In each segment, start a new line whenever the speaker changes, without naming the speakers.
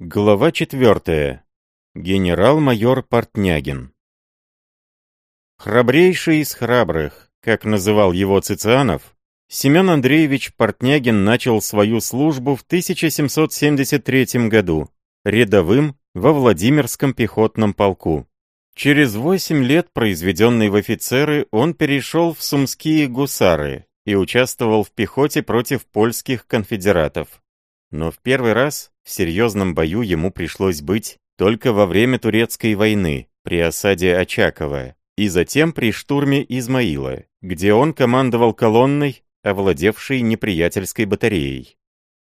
Глава 4. Генерал-майор Портнягин. Храбрейший из храбрых, как называл его Цицианов, Семен Андреевич Портнягин начал свою службу в 1773 году, рядовым во Владимирском пехотном полку. Через 8 лет, произведенный в офицеры, он перешел в Сумские гусары и участвовал в пехоте против польских конфедератов. Но в первый раз в серьезном бою ему пришлось быть только во время Турецкой войны, при осаде Очакова, и затем при штурме Измаила, где он командовал колонной, овладевшей неприятельской батареей.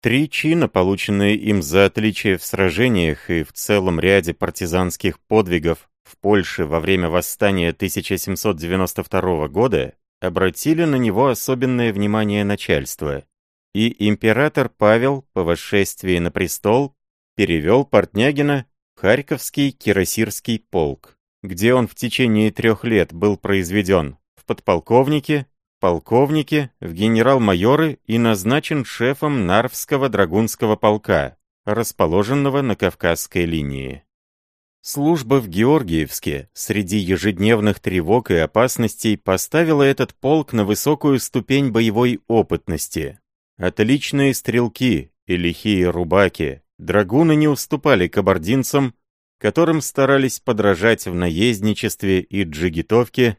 Три чина, полученные им за отличие в сражениях и в целом ряде партизанских подвигов в Польше во время восстания 1792 года, обратили на него особенное внимание начальства, и император Павел по восшествии на престол перевел Портнягина в Харьковский кирасирский полк, где он в течение трех лет был произведен в подполковнике, полковнике, в генерал-майоры и назначен шефом Нарвского драгунского полка, расположенного на Кавказской линии. Служба в Георгиевске среди ежедневных тревог и опасностей поставила этот полк на высокую ступень боевой опытности. Отличные стрелки и лихие рубаки, драгуны не уступали кабардинцам, которым старались подражать в наездничестве и джигитовке,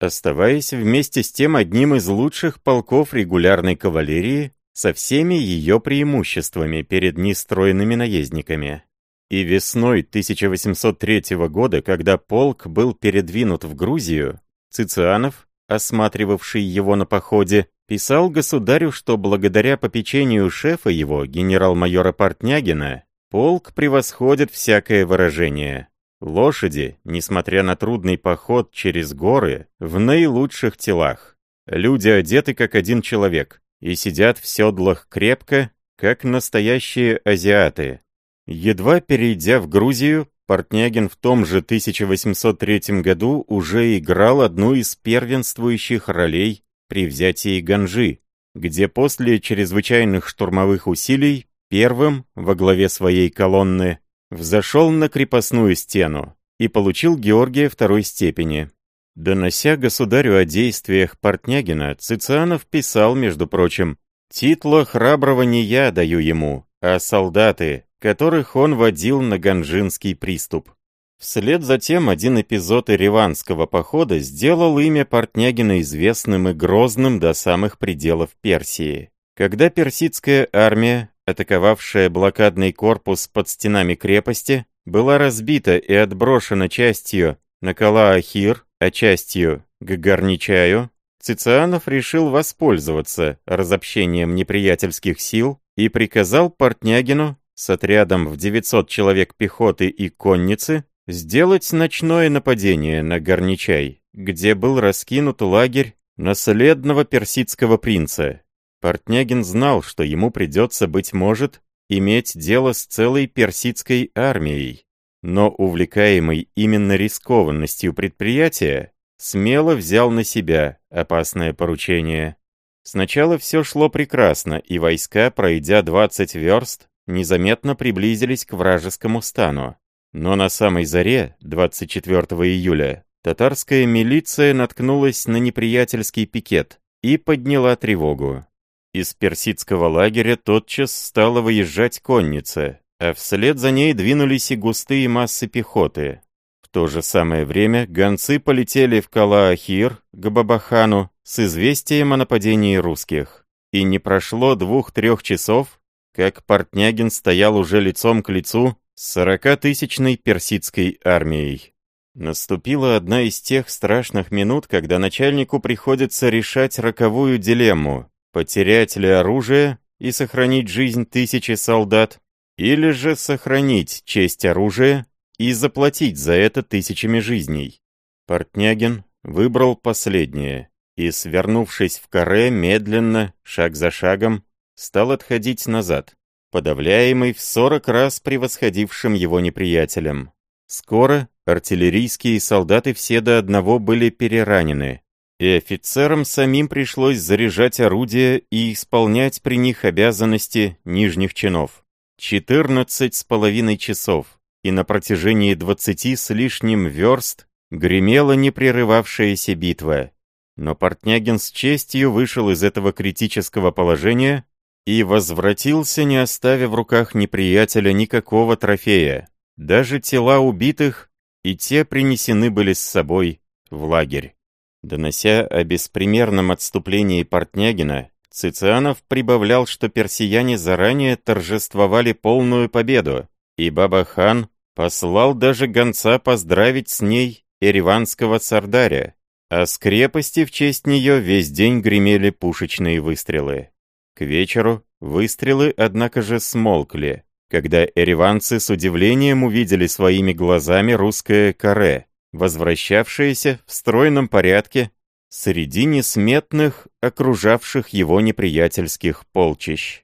оставаясь вместе с тем одним из лучших полков регулярной кавалерии со всеми ее преимуществами перед нестроенными наездниками. И весной 1803 года, когда полк был передвинут в Грузию, Цицианов, осматривавший его на походе, писал государю, что благодаря попечению шефа его, генерал-майора Портнягина, полк превосходит всякое выражение. Лошади, несмотря на трудный поход через горы, в наилучших телах. Люди одеты как один человек и сидят в седлах крепко, как настоящие азиаты. Едва перейдя в Грузию, Портнягин в том же 1803 году уже играл одну из первенствующих ролей при взятии Ганжи, где после чрезвычайных штурмовых усилий первым во главе своей колонны взошел на крепостную стену и получил Георгия второй степени. Донося государю о действиях Портнягина, Цицианов писал, между прочим, «Титла храброго не я даю ему, а солдаты, которых он водил на ганжинский приступ». Вслед за тем один эпизод Ириванского похода сделал имя Портнягина известным и грозным до самых пределов Персии. Когда персидская армия, атаковавшая блокадный корпус под стенами крепости, была разбита и отброшена частью на Калаахир, а частью к Горничаю, Цицианов решил воспользоваться разобщением неприятельских сил и приказал Портнягину с отрядом в 900 человек пехоты и конницы сделать ночное нападение на Горничай, где был раскинут лагерь наследного персидского принца. Портнягин знал, что ему придется, быть может, иметь дело с целой персидской армией, но увлекаемый именно рискованностью предприятия, смело взял на себя опасное поручение. Сначала все шло прекрасно, и войска, пройдя 20 верст, незаметно приблизились к вражескому стану. Но на самой заре, 24 июля, татарская милиция наткнулась на неприятельский пикет и подняла тревогу. Из персидского лагеря тотчас стала выезжать конница, а вслед за ней двинулись и густые массы пехоты. В то же самое время гонцы полетели в Калаахир, к Бабахану, с известием о нападении русских. И не прошло двух-трех часов, как Портнягин стоял уже лицом к лицу с сорокатысячной персидской армией. Наступила одна из тех страшных минут, когда начальнику приходится решать роковую дилемму – потерять ли оружие и сохранить жизнь тысячи солдат, или же сохранить честь оружия и заплатить за это тысячами жизней. Портнягин выбрал последнее и, свернувшись в каре, медленно, шаг за шагом, стал отходить назад подавляемый в 40 раз превосходившим его неприятелем. Скоро артиллерийские солдаты все до одного были переранены, и офицерам самим пришлось заряжать орудия и исполнять при них обязанности нижних чинов. 14 с половиной часов, и на протяжении 20 с лишним верст гремела непрерывавшаяся битва. Но Портнягин с честью вышел из этого критического положения и возвратился, не оставив в руках неприятеля никакого трофея. Даже тела убитых и те принесены были с собой в лагерь. Донося о беспримерном отступлении Портнягина, Цицианов прибавлял, что персияне заранее торжествовали полную победу, и Баба-хан послал даже гонца поздравить с ней ереванского сардаря, а с крепости в честь нее весь день гремели пушечные выстрелы. К вечеру выстрелы, однако же, смолкли, когда эреванцы с удивлением увидели своими глазами русское каре, возвращавшееся в стройном порядке среди несметных, окружавших его неприятельских полчищ.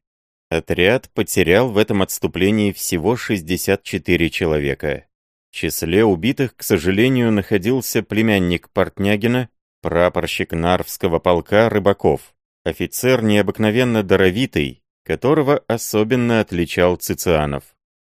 Отряд потерял в этом отступлении всего 64 человека. В числе убитых, к сожалению, находился племянник Портнягина, прапорщик Нарвского полка Рыбаков, офицер необыкновенно даровитый, которого особенно отличал Цицианов.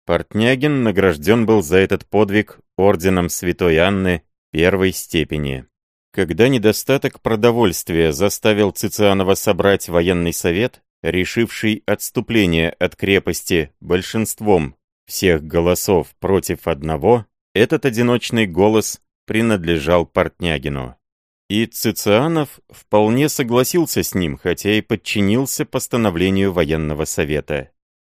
Портнягин награжден был за этот подвиг орденом Святой Анны первой степени. Когда недостаток продовольствия заставил Цицианова собрать военный совет, решивший отступление от крепости большинством всех голосов против одного, этот одиночный голос принадлежал Портнягину. И Цицианов вполне согласился с ним, хотя и подчинился постановлению военного совета.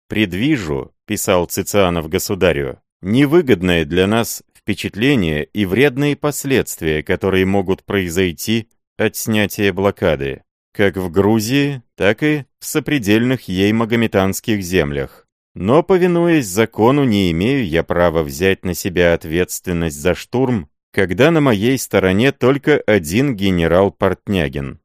«Предвижу», — писал Цицианов государю, — «невыгодное для нас впечатление и вредные последствия, которые могут произойти от снятия блокады, как в Грузии, так и в сопредельных ей магометанских землях. Но, повинуясь закону, не имею я права взять на себя ответственность за штурм когда на моей стороне только один генерал Портнягин.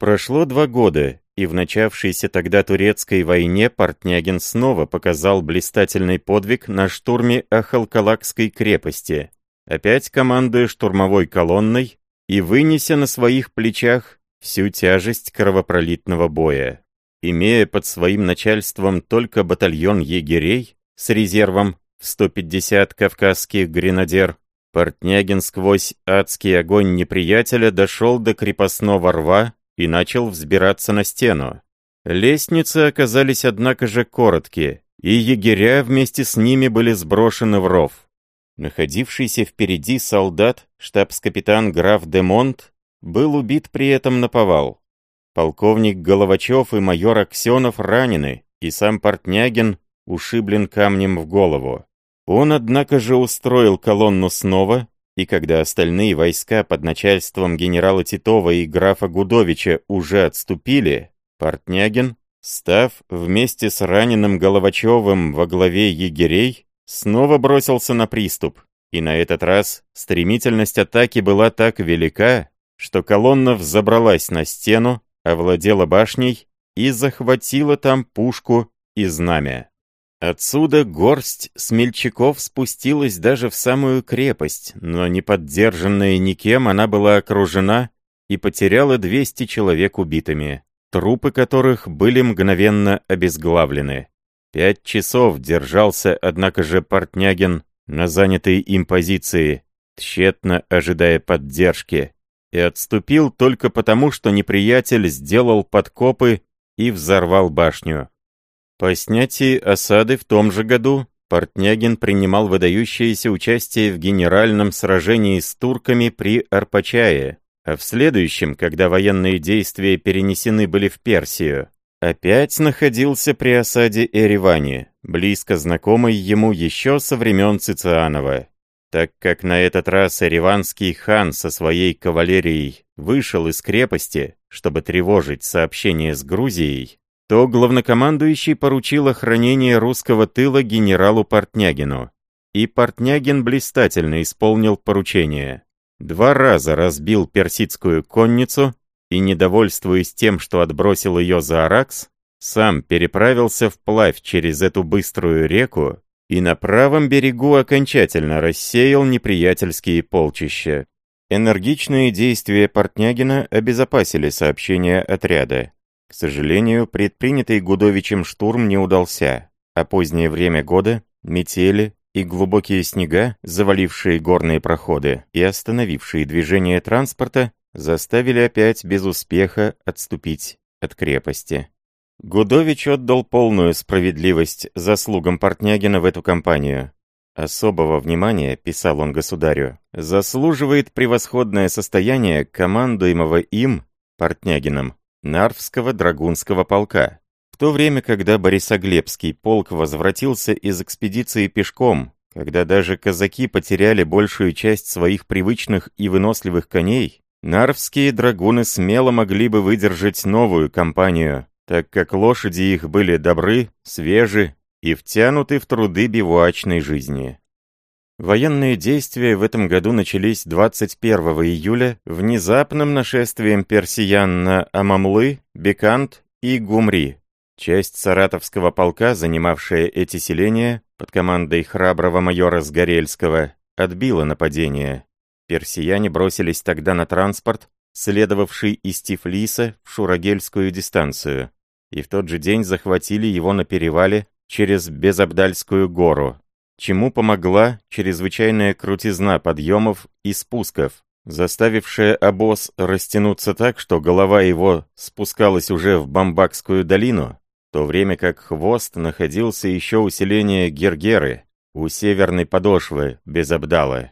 Прошло два года, и в начавшейся тогда турецкой войне Портнягин снова показал блистательный подвиг на штурме Ахалкалакской крепости, опять командуя штурмовой колонной и вынеся на своих плечах всю тяжесть кровопролитного боя. Имея под своим начальством только батальон егерей с резервом в 150 кавказских гренадер, Портнягин сквозь адский огонь неприятеля дошел до крепостного рва и начал взбираться на стену. Лестницы оказались, однако же, короткие, и егеря вместе с ними были сброшены в ров. Находившийся впереди солдат, штабс-капитан граф де Монт, был убит при этом на повал. Полковник Головачев и майор Аксенов ранены, и сам Портнягин ушиблен камнем в голову. Он, однако же, устроил колонну снова, и когда остальные войска под начальством генерала Титова и графа Гудовича уже отступили, Портнягин, став вместе с раненым Головачевым во главе егерей, снова бросился на приступ, и на этот раз стремительность атаки была так велика, что колонна взобралась на стену, овладела башней и захватила там пушку и знамя. Отсюда горсть смельчаков спустилась даже в самую крепость, но не поддержанная никем, она была окружена и потеряла 200 человек убитыми, трупы которых были мгновенно обезглавлены. Пять часов держался, однако же, Портнягин на занятой им позиции, тщетно ожидая поддержки, и отступил только потому, что неприятель сделал подкопы и взорвал башню. По снятии осады в том же году Портнягин принимал выдающееся участие в генеральном сражении с турками при Арпачае, а в следующем, когда военные действия перенесены были в Персию, опять находился при осаде Эревани, близко знакомый ему еще со времен Цицианова. Так как на этот раз эреванский хан со своей кавалерией вышел из крепости, чтобы тревожить сообщение с Грузией, то главнокомандующий поручил охранение русского тыла генералу Портнягину. И Портнягин блистательно исполнил поручение. Два раза разбил персидскую конницу и, недовольствуясь тем, что отбросил ее за Аракс, сам переправился вплавь через эту быструю реку и на правом берегу окончательно рассеял неприятельские полчища. Энергичные действия Портнягина обезопасили сообщение отряда. К сожалению, предпринятый Гудовичем штурм не удался. а позднее время года, метели и глубокие снега, завалившие горные проходы и остановившие движение транспорта, заставили опять без успеха отступить от крепости. Гудович отдал полную справедливость заслугам Портнягина в эту кампанию. Особого внимания, писал он государю, заслуживает превосходное состояние командуемого им, Портнягином, Нарвского драгунского полка. В то время, когда Борисоглебский полк возвратился из экспедиции пешком, когда даже казаки потеряли большую часть своих привычных и выносливых коней, нарвские драгуны смело могли бы выдержать новую кампанию, так как лошади их были добры, свежи и втянуты в труды бивуачной жизни. Военные действия в этом году начались 21 июля внезапным нашествием персиян на Амамлы, Бекант и Гумри. Часть саратовского полка, занимавшая эти селения, под командой храброго майора Сгорельского, отбила нападение. Персияне бросились тогда на транспорт, следовавший из Тифлиса в Шурагельскую дистанцию, и в тот же день захватили его на перевале через Безобдальскую гору, чему помогла чрезвычайная крутизна подъемов и спусков, заставившая обоз растянуться так, что голова его спускалась уже в Бамбакскую долину, в то время как хвост находился еще у селения Гергеры, у северной подошвы Безобдала.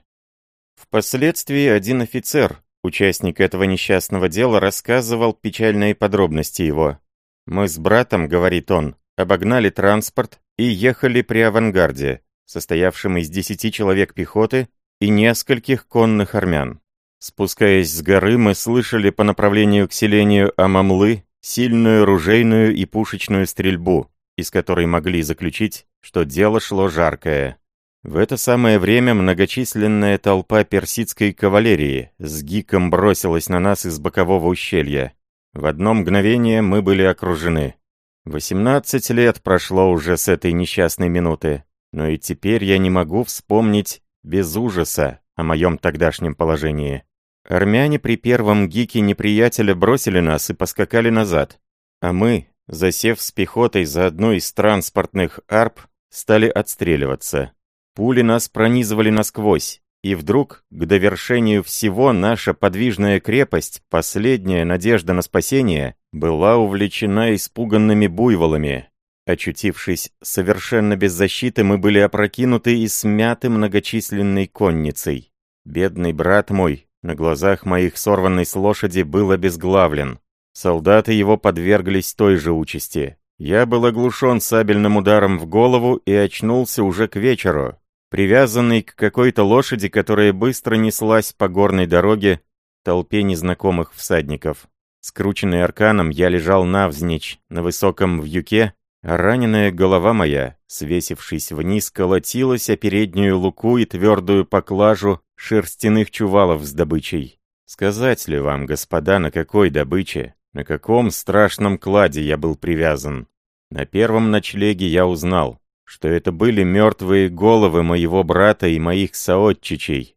Впоследствии один офицер, участник этого несчастного дела, рассказывал печальные подробности его. «Мы с братом, — говорит он, обогнали транспорт и ехали при авангарде, состоявшем из десяти человек пехоты и нескольких конных армян. Спускаясь с горы, мы слышали по направлению к селению Амамлы сильную ружейную и пушечную стрельбу, из которой могли заключить, что дело шло жаркое. В это самое время многочисленная толпа персидской кавалерии с гиком бросилась на нас из бокового ущелья. В одно мгновение мы были окружены. Восемнадцать лет прошло уже с этой несчастной минуты, но и теперь я не могу вспомнить без ужаса о моем тогдашнем положении. Армяне при первом гике неприятеля бросили нас и поскакали назад, а мы, засев с пехотой за одной из транспортных арп, стали отстреливаться. Пули нас пронизывали насквозь, и вдруг, к довершению всего, наша подвижная крепость, последняя надежда на спасение, была увлечена испуганными буйволами. Очутившись совершенно без защиты, мы были опрокинуты и смяты многочисленной конницей. Бедный брат мой, на глазах моих сорванный с лошади, был обезглавлен. Солдаты его подверглись той же участи. Я был оглушен сабельным ударом в голову и очнулся уже к вечеру, привязанный к какой-то лошади, которая быстро неслась по горной дороге толпе незнакомых всадников. Скрученный арканом, я лежал навзничь на высоком вьюке, раненая голова моя, свесившись вниз, колотилась о переднюю луку и твердую поклажу шерстяных чувалов с добычей. Сказать ли вам, господа, на какой добыче, на каком страшном кладе я был привязан? На первом ночлеге я узнал, что это были мертвые головы моего брата и моих соотчичей.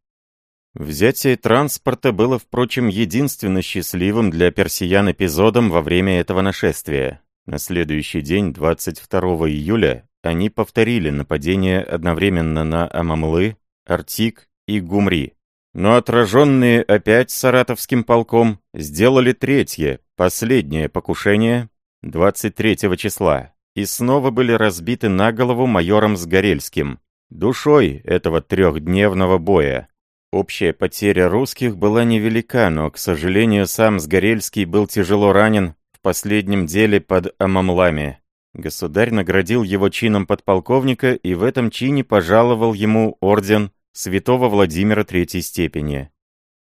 Взятие транспорта было, впрочем, единственно счастливым для персиян эпизодом во время этого нашествия. На следующий день, 22 июля, они повторили нападение одновременно на Амамлы, Артик и Гумри. Но отраженные опять саратовским полком, сделали третье, последнее покушение 23 числа и снова были разбиты на голову майором Сгорельским, душой этого трехдневного боя. Общая потеря русских была невелика, но, к сожалению, сам Сгорельский был тяжело ранен последнем деле под Амамлами. Государь наградил его чином подполковника и в этом чине пожаловал ему орден святого Владимира Третьей степени.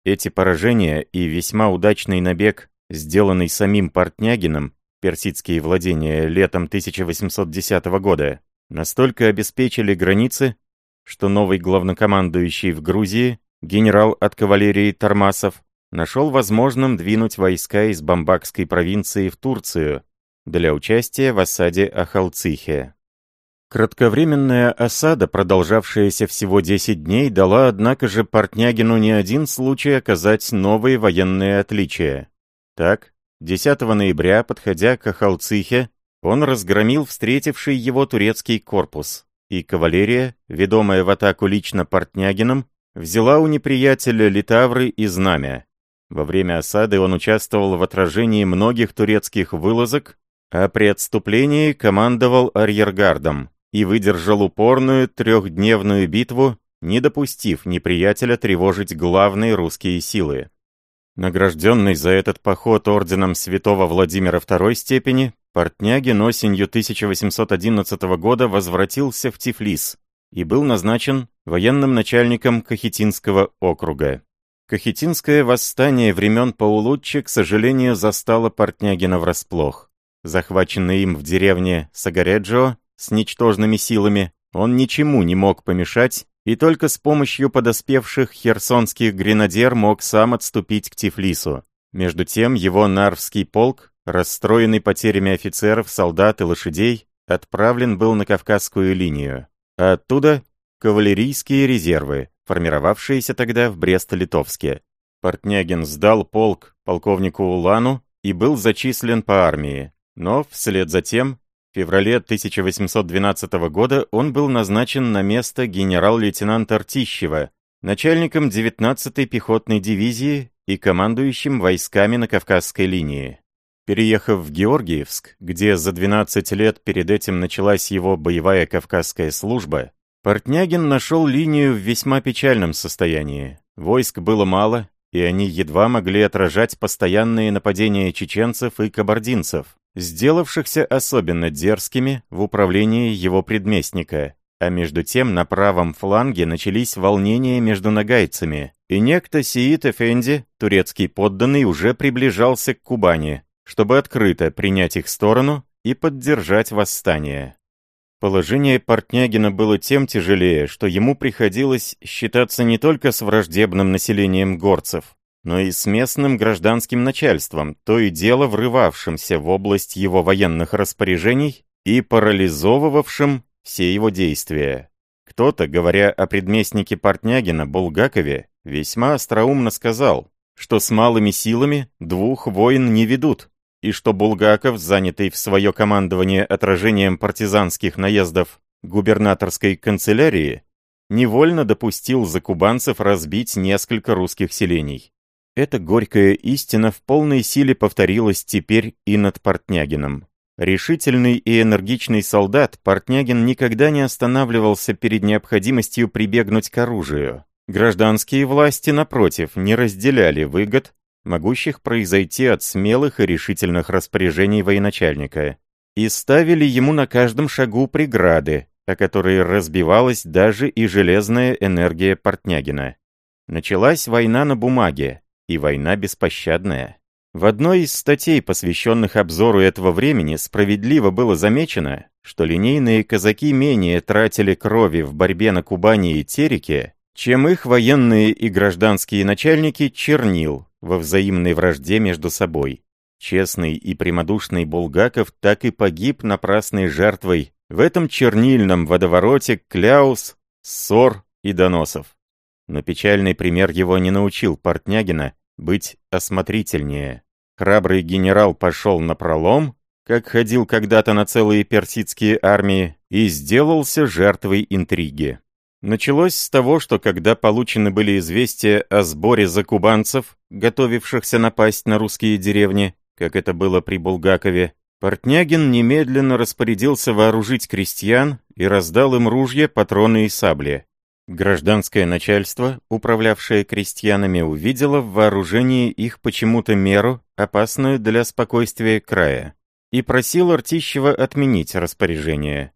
Эти поражения и весьма удачный набег, сделанный самим Портнягином, персидские владения летом 1810 года, настолько обеспечили границы, что новый главнокомандующий в Грузии, генерал от кавалерии Тормасов, нашел возможным двинуть войска из Бамбакской провинции в Турцию для участия в осаде Ахалцихе. Кратковременная осада, продолжавшаяся всего 10 дней, дала, однако же, Портнягину не один случай оказать новые военные отличия. Так, 10 ноября, подходя к Ахалцихе, он разгромил встретивший его турецкий корпус, и кавалерия, ведомая в атаку лично Портнягином, взяла у неприятеля литавры и знамя. Во время осады он участвовал в отражении многих турецких вылазок, а при отступлении командовал арьергардом и выдержал упорную трехдневную битву, не допустив неприятеля тревожить главные русские силы. Награжденный за этот поход орденом святого Владимира II степени, Портнягин осенью 1811 года возвратился в Тифлис и был назначен военным начальником Кахетинского округа. Кахетинское восстание времен Паулуччи, к сожалению, застало Портнягина врасплох. Захваченный им в деревне Сагареджо с ничтожными силами, он ничему не мог помешать и только с помощью подоспевших херсонских гренадер мог сам отступить к Тифлису. Между тем его Нарвский полк, расстроенный потерями офицеров, солдат и лошадей, отправлен был на Кавказскую линию, а оттуда кавалерийские резервы, формировавшиеся тогда в Брест-Литовске. Портнягин сдал полк полковнику Улану и был зачислен по армии, но вслед за тем в феврале 1812 года он был назначен на место генерал-лейтенанта Ртищева, начальником 19-й пехотной дивизии и командующим войсками на Кавказской линии. Переехав в Георгиевск, где за 12 лет перед этим началась его боевая кавказская служба, Портнягин нашел линию в весьма печальном состоянии. Войск было мало, и они едва могли отражать постоянные нападения чеченцев и кабардинцев сделавшихся особенно дерзкими в управлении его предместника. А между тем на правом фланге начались волнения между нагайцами, и некто Сиит Эфенди, турецкий подданный, уже приближался к Кубани, чтобы открыто принять их сторону и поддержать восстание. Положение Портнягина было тем тяжелее, что ему приходилось считаться не только с враждебным населением горцев, но и с местным гражданским начальством, то и дело врывавшимся в область его военных распоряжений и парализовывавшим все его действия. Кто-то, говоря о предместнике Портнягина Булгакове, весьма остроумно сказал, что с малыми силами двух войн не ведут, и что Булгаков, занятый в свое командование отражением партизанских наездов губернаторской канцелярии, невольно допустил закубанцев разбить несколько русских селений. Эта горькая истина в полной силе повторилась теперь и над Портнягином. Решительный и энергичный солдат, Портнягин никогда не останавливался перед необходимостью прибегнуть к оружию. Гражданские власти, напротив, не разделяли выгод, могущих произойти от смелых и решительных распоряжений военачальника, и ставили ему на каждом шагу преграды, о которые разбивалась даже и железная энергия Портнягина. Началась война на бумаге, и война беспощадная. В одной из статей, посвященных обзору этого времени, справедливо было замечено, что линейные казаки менее тратили крови в борьбе на Кубани и Тереке, чем их военные и гражданские начальники чернил во взаимной вражде между собой. Честный и прямодушный Булгаков так и погиб напрасной жертвой в этом чернильном водовороте кляус, ссор и доносов. Но печальный пример его не научил Портнягина быть осмотрительнее. Храбрый генерал пошел на пролом, как ходил когда-то на целые персидские армии, и сделался жертвой интриги. Началось с того, что когда получены были известия о сборе закубанцев, готовившихся напасть на русские деревни, как это было при Булгакове, Портнягин немедленно распорядился вооружить крестьян и раздал им ружья, патроны и сабли. Гражданское начальство, управлявшее крестьянами, увидело в вооружении их почему-то меру, опасную для спокойствия края, и просил Ртищева отменить распоряжение.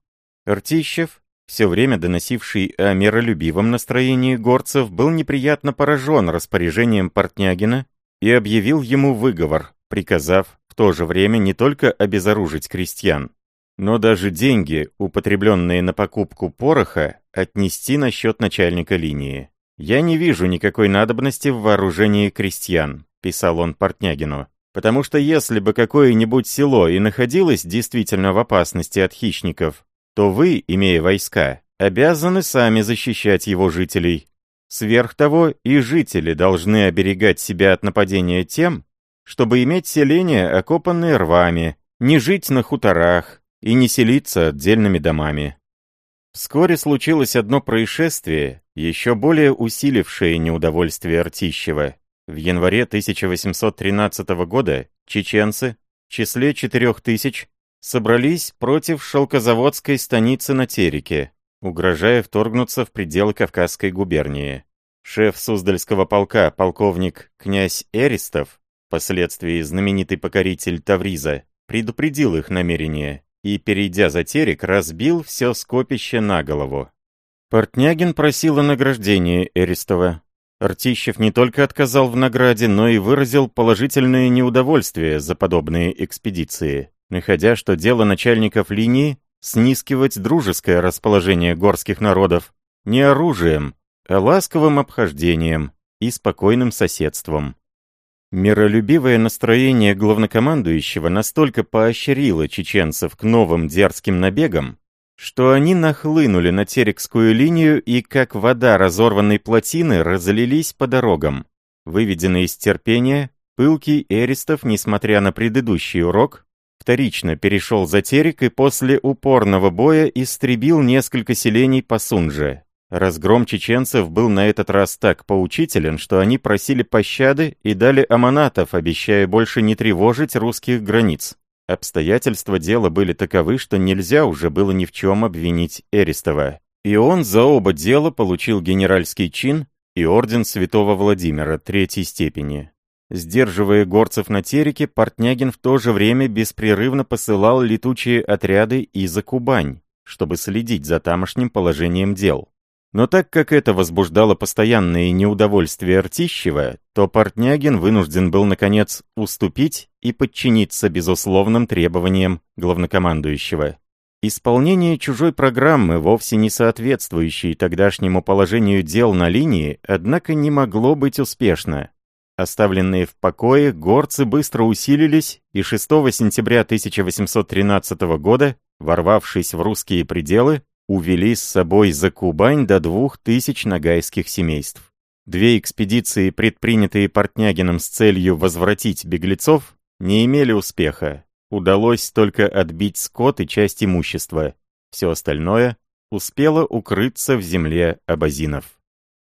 Ртищев, все время доносивший о миролюбивом настроении горцев, был неприятно поражен распоряжением Портнягина и объявил ему выговор, приказав в то же время не только обезоружить крестьян, но даже деньги, употребленные на покупку пороха, отнести на счет начальника линии. «Я не вижу никакой надобности в вооружении крестьян», — писал он Портнягину, «потому что если бы какое-нибудь село и находилось действительно в опасности от хищников, то вы, имея войска, обязаны сами защищать его жителей. Сверх того, и жители должны оберегать себя от нападения тем, чтобы иметь селения, окопанные рвами, не жить на хуторах, и не селиться отдельными домами. Вскоре случилось одно происшествие, еще более усилившее неудовольствие Артищева. В январе 1813 года чеченцы в числе 4000 собрались против шелкозаводской станицы на Тереке, угрожая вторгнуться в пределы Кавказской губернии. Шеф Суздальского полка, полковник князь Эристов, впоследствии знаменитый покоритель Тавриза, предупредил их намерение и, перейдя за терек, разбил все скопище на голову. Портнягин просил о награждении Эристова. Артищев не только отказал в награде, но и выразил положительное неудовольствие за подобные экспедиции, находя, что дело начальников линии снискивать дружеское расположение горских народов не оружием, а ласковым обхождением и спокойным соседством. Миролюбивое настроение главнокомандующего настолько поощрило чеченцев к новым дерзким набегам, что они нахлынули на Терекскую линию и, как вода разорванной плотины, разлились по дорогам. Выведенный из терпения, пылкий Эристов, несмотря на предыдущий урок, вторично перешел за Терек и после упорного боя истребил несколько селений по Сунже. Разгром чеченцев был на этот раз так поучителен, что они просили пощады и дали аманатов, обещая больше не тревожить русских границ. Обстоятельства дела были таковы, что нельзя уже было ни в чем обвинить Эристова. И он за оба дела получил генеральский чин и орден святого Владимира третьей степени. Сдерживая горцев на Тереке, Портнягин в то же время беспрерывно посылал летучие отряды и за Кубань, чтобы следить за тамошним положением дел. Но так как это возбуждало постоянное неудовольствие Ртищева, то Портнягин вынужден был, наконец, уступить и подчиниться безусловным требованиям главнокомандующего. Исполнение чужой программы, вовсе не соответствующей тогдашнему положению дел на линии, однако не могло быть успешно. Оставленные в покое, горцы быстро усилились, и 6 сентября 1813 года, ворвавшись в русские пределы, увели с собой за Кубань до двух тысяч нагайских семейств. Две экспедиции, предпринятые Портнягином с целью возвратить беглецов, не имели успеха. Удалось только отбить скот и часть имущества. Все остальное успело укрыться в земле абазинов.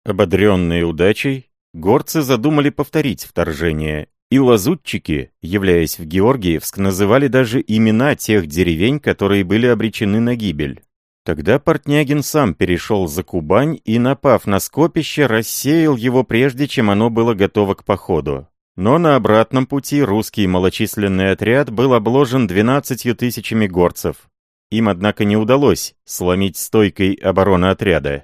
Ободренные удачей, горцы задумали повторить вторжение, и лазутчики, являясь в Георгиевск, называли даже имена тех деревень, которые были обречены на гибель. Тогда Портнягин сам перешел за Кубань и, напав на скопище, рассеял его прежде, чем оно было готово к походу. Но на обратном пути русский малочисленный отряд был обложен 12 тысячами горцев. Им, однако, не удалось сломить стойкой обороны отряда.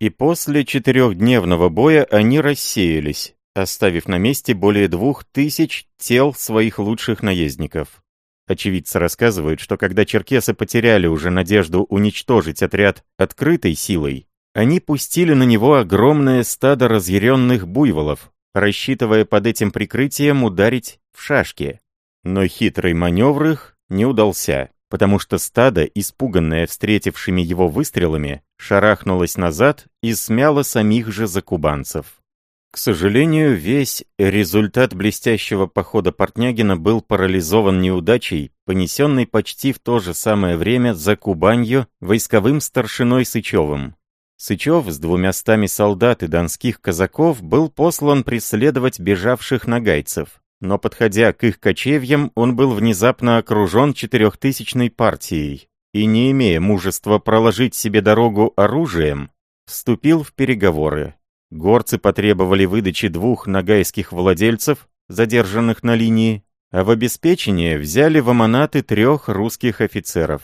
И после четырехдневного боя они рассеялись, оставив на месте более двух тысяч тел своих лучших наездников. Очевидцы рассказывают, что когда черкесы потеряли уже надежду уничтожить отряд открытой силой, они пустили на него огромное стадо разъяренных буйволов, рассчитывая под этим прикрытием ударить в шашки. Но хитрый маневр их не удался, потому что стадо, испуганное встретившими его выстрелами, шарахнулось назад и смяло самих же закубанцев. К сожалению, весь результат блестящего похода Портнягина был парализован неудачей, понесенной почти в то же самое время за Кубанью войсковым старшиной Сычевым. Сычев с двумястами солдат и донских казаков был послан преследовать бежавших нагайцев, но подходя к их кочевьям, он был внезапно окружен четырехтысячной партией и, не имея мужества проложить себе дорогу оружием, вступил в переговоры. Горцы потребовали выдачи двух нагайских владельцев, задержанных на линии, а в обеспечение взяли в аманаты трех русских офицеров.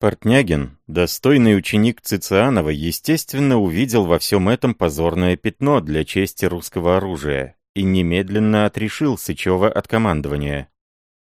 Портнягин, достойный ученик Цицианова, естественно, увидел во всем этом позорное пятно для чести русского оружия и немедленно отрешил Сычева от командования.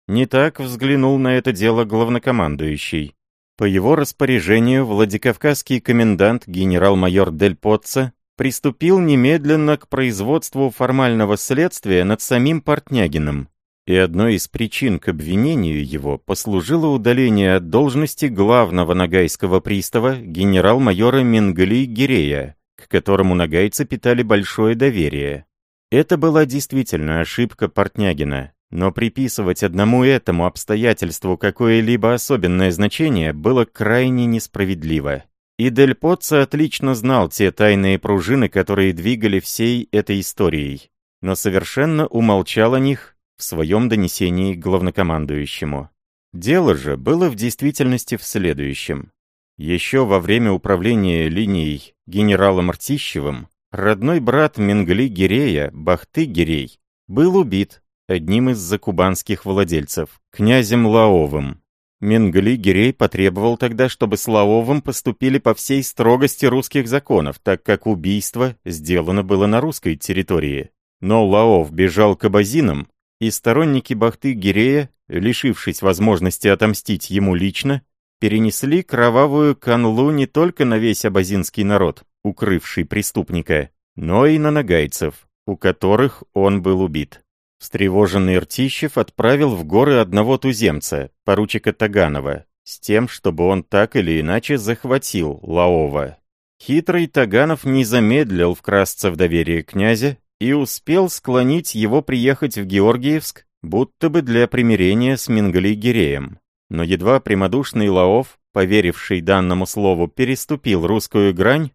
Не так взглянул на это дело главнокомандующий. По его распоряжению Владикавказский комендант генерал-майор Дель Потца приступил немедленно к производству формального следствия над самим Портнягиным, и одной из причин к обвинению его послужило удаление от должности главного нагайского пристава генерал-майора Менгли Гирея, к которому нагайцы питали большое доверие. Это была действительно ошибка Портнягина, Но приписывать одному этому обстоятельству какое-либо особенное значение было крайне несправедливо. И Дель Поццо отлично знал те тайные пружины, которые двигали всей этой историей, но совершенно умолчал о них в своем донесении к главнокомандующему. Дело же было в действительности в следующем. Еще во время управления линией генералом Ртищевым родной брат Менгли Гирея, Бахты Гирей, был убит одним из закубанских владельцев, князем Лаовым. Менгли Гирей потребовал тогда, чтобы с Лаовым поступили по всей строгости русских законов, так как убийство сделано было на русской территории. Но Лаов бежал к абазинам, и сторонники Бахты Гирея, лишившись возможности отомстить ему лично, перенесли кровавую канлу не только на весь абазинский народ, укрывший преступника, но и на нагайцев, у которых он был убит. Встревоженный Ртищев отправил в горы одного туземца, поручика Таганова, с тем, чтобы он так или иначе захватил Лаова. Хитрый Таганов не замедлил вкрасться в доверие князя и успел склонить его приехать в Георгиевск, будто бы для примирения с Мингали-Гиреем. Но едва прямодушный Лаов, поверивший данному слову, переступил русскую грань,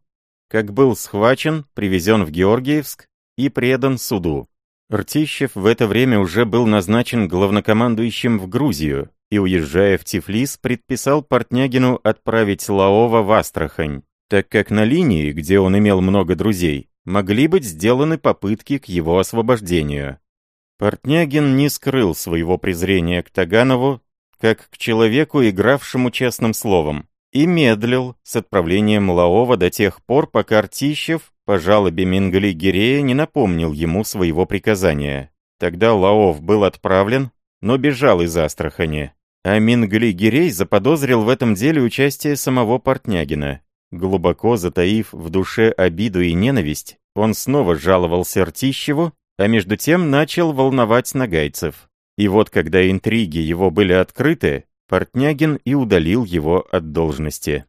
как был схвачен, привезен в Георгиевск и предан суду. Ртищев в это время уже был назначен главнокомандующим в Грузию и, уезжая в Тифлис, предписал Портнягину отправить Лаова в Астрахань, так как на линии, где он имел много друзей, могли быть сделаны попытки к его освобождению. Портнягин не скрыл своего презрения к Таганову, как к человеку, игравшему честным словом, и медлил с отправлением Лаова до тех пор, пока Ртищев по жалобе Мингли-Гирея не напомнил ему своего приказания. Тогда Лаов был отправлен, но бежал из Астрахани. А Мингли-Гирей заподозрил в этом деле участие самого Портнягина. Глубоко затаив в душе обиду и ненависть, он снова жаловался Ртищеву, а между тем начал волновать нагайцев. И вот когда интриги его были открыты, Портнягин и удалил его от должности.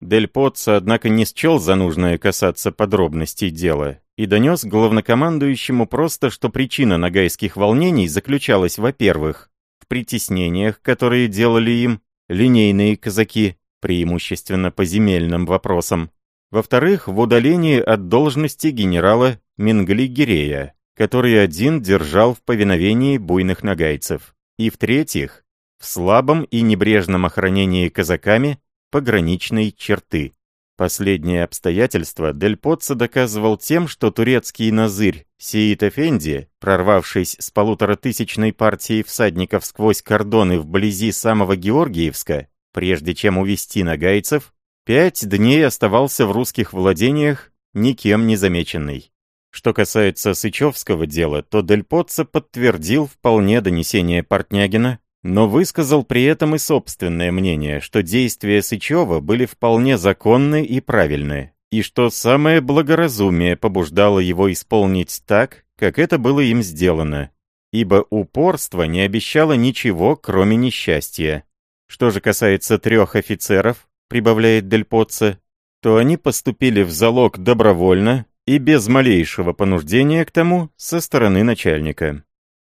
Дель Поццо, однако, не счел за нужное касаться подробностей дела и донес главнокомандующему просто, что причина нагайских волнений заключалась, во-первых, в притеснениях, которые делали им линейные казаки, преимущественно по земельным вопросам, во-вторых, в удалении от должности генерала Мингли-Гирея, который один держал в повиновении буйных нагайцев. И в-третьих, в слабом и небрежном охранении казаками пограничной черты. Последнее обстоятельство Дель Потцо доказывал тем, что турецкий назырь Сиит Эфенди, прорвавшись с полуторатысячной партией всадников сквозь кордоны вблизи самого Георгиевска, прежде чем увести нагайцев, пять дней оставался в русских владениях никем не замеченный. Что касается Сычевского дела, то Дель Потцо подтвердил вполне донесение Портнягина, но высказал при этом и собственное мнение, что действия Сычева были вполне законны и правильны, и что самое благоразумие побуждало его исполнить так, как это было им сделано, ибо упорство не обещало ничего, кроме несчастья. Что же касается трех офицеров, прибавляет Дель то они поступили в залог добровольно и без малейшего понуждения к тому со стороны начальника.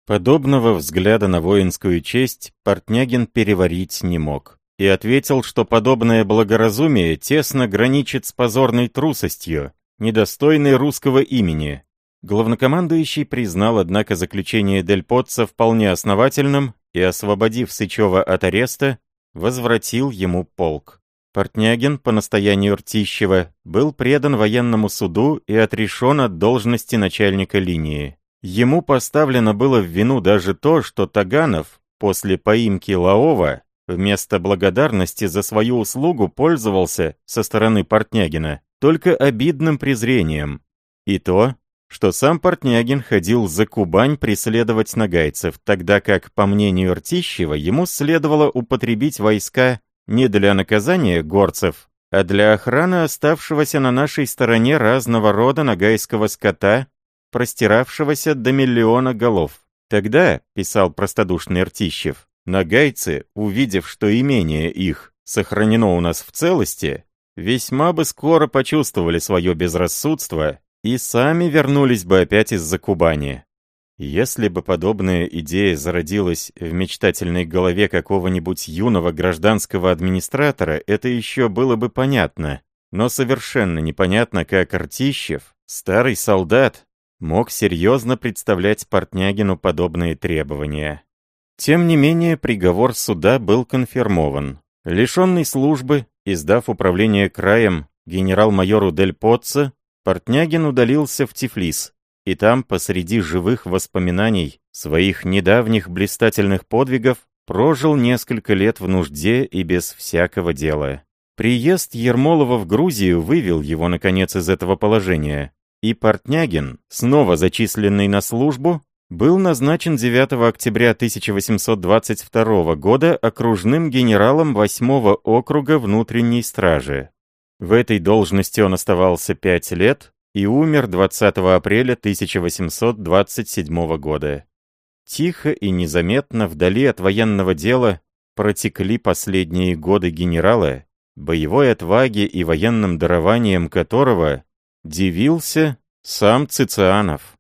Подобного взгляда на воинскую честь Портнягин переварить не мог и ответил, что подобное благоразумие тесно граничит с позорной трусостью, недостойной русского имени. Главнокомандующий признал, однако, заключение Дель Потца вполне основательным и, освободив Сычева от ареста, возвратил ему полк. Портнягин, по настоянию Ртищева, был предан военному суду и отрешен от должности начальника линии. Ему поставлено было в вину даже то, что Таганов после поимки Лаова вместо благодарности за свою услугу пользовался со стороны Портнягина только обидным презрением. И то, что сам Портнягин ходил за Кубань преследовать нагайцев, тогда как, по мнению Ртищева, ему следовало употребить войска не для наказания горцев, а для охраны оставшегося на нашей стороне разного рода нагайского скота простиравшегося до миллиона голов. Тогда, писал простодушный Ртищев, нагайцы, увидев, что имение их сохранено у нас в целости, весьма бы скоро почувствовали свое безрассудство и сами вернулись бы опять из-за Кубани. Если бы подобная идея зародилась в мечтательной голове какого-нибудь юного гражданского администратора, это еще было бы понятно. Но совершенно непонятно, как Артищев, старый солдат, мог серьезно представлять Портнягину подобные требования. Тем не менее, приговор суда был конфирмован. Лишенный службы, издав управление краем генерал-майору Дель Потце, Портнягин удалился в Тифлис, и там, посреди живых воспоминаний своих недавних блистательных подвигов, прожил несколько лет в нужде и без всякого дела. Приезд Ермолова в Грузию вывел его, наконец, из этого положения, и Портнягин, снова зачисленный на службу, был назначен 9 октября 1822 года окружным генералом 8 округа внутренней стражи. В этой должности он оставался пять лет, и умер 20 апреля 1827 года. Тихо и незаметно вдали от военного дела протекли последние годы генерала, боевой отваги и военным дарованием которого дивился сам Цицианов.